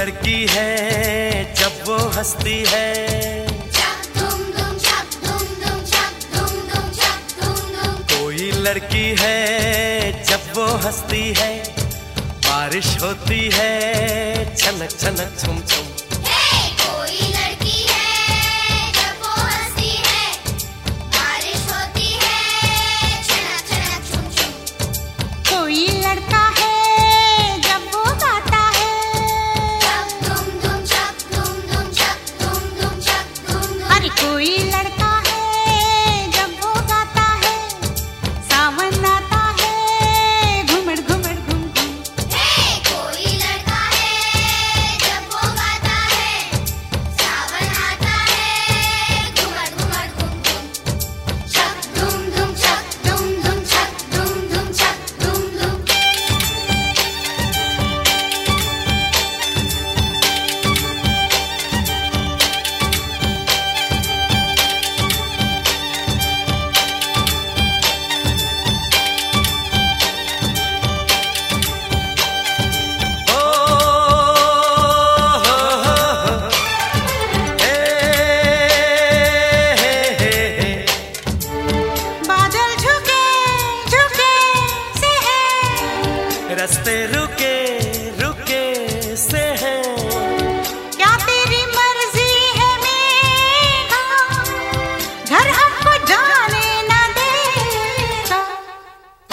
लड़की है जब वो हंसती है। कोई लड़की है जब वो हंसती है। बारिश होती है छनक छनक छुम छुम।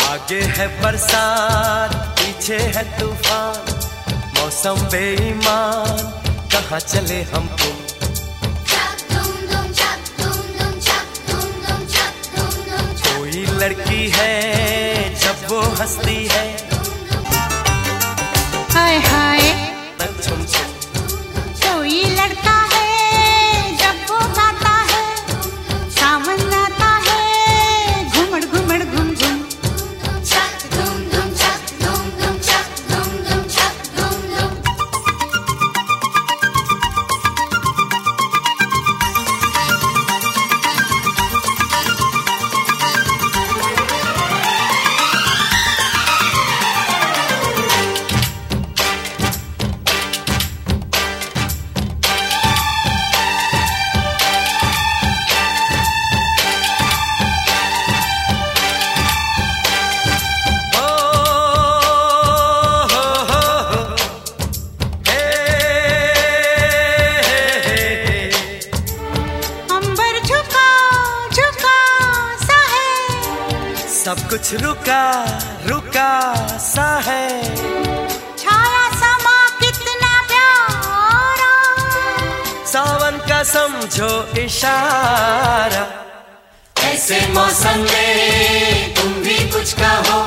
आगे है बरसात पीछे है तूफ़ान। मौसम बेईमान कहाँ चले हम तुम? कोई लड़की है जब वो हंसती सब कुछ रुका रुका सा है। छाया समा कितना प्यारा। सावन का समझो इशारा। ऐसे मौसम में तुम भी कुछ कहो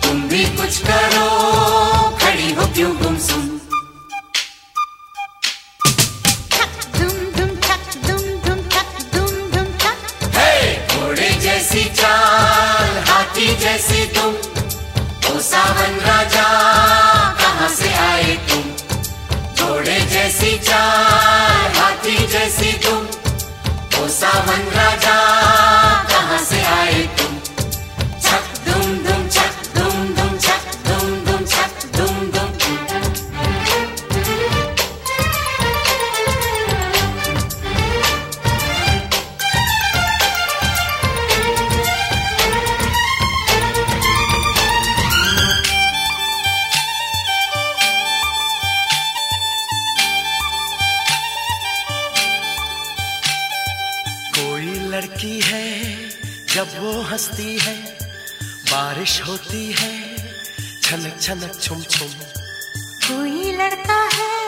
तुम भी कुछ करो। जैसी तुम। ओ सावन राजा, कहाँ से आए तुम? घोड़े जैसी चाल हाथी जैसी तुम। ओ सावन लड़की है, जब वो हंसती है, बारिश होती है छनक छनक छुम छुम कोई लड़का है